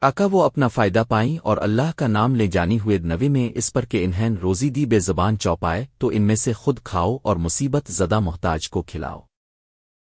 آقا وہ اپنا فائدہ پائیں اور اللہ کا نام لے جانی ہوئے نوی میں اس پر کہ انہیں روزی دی بے زبان چوپائے تو ان میں سے خود کھاؤ اور مصیبت زدہ محتاج کو کھلاؤ۔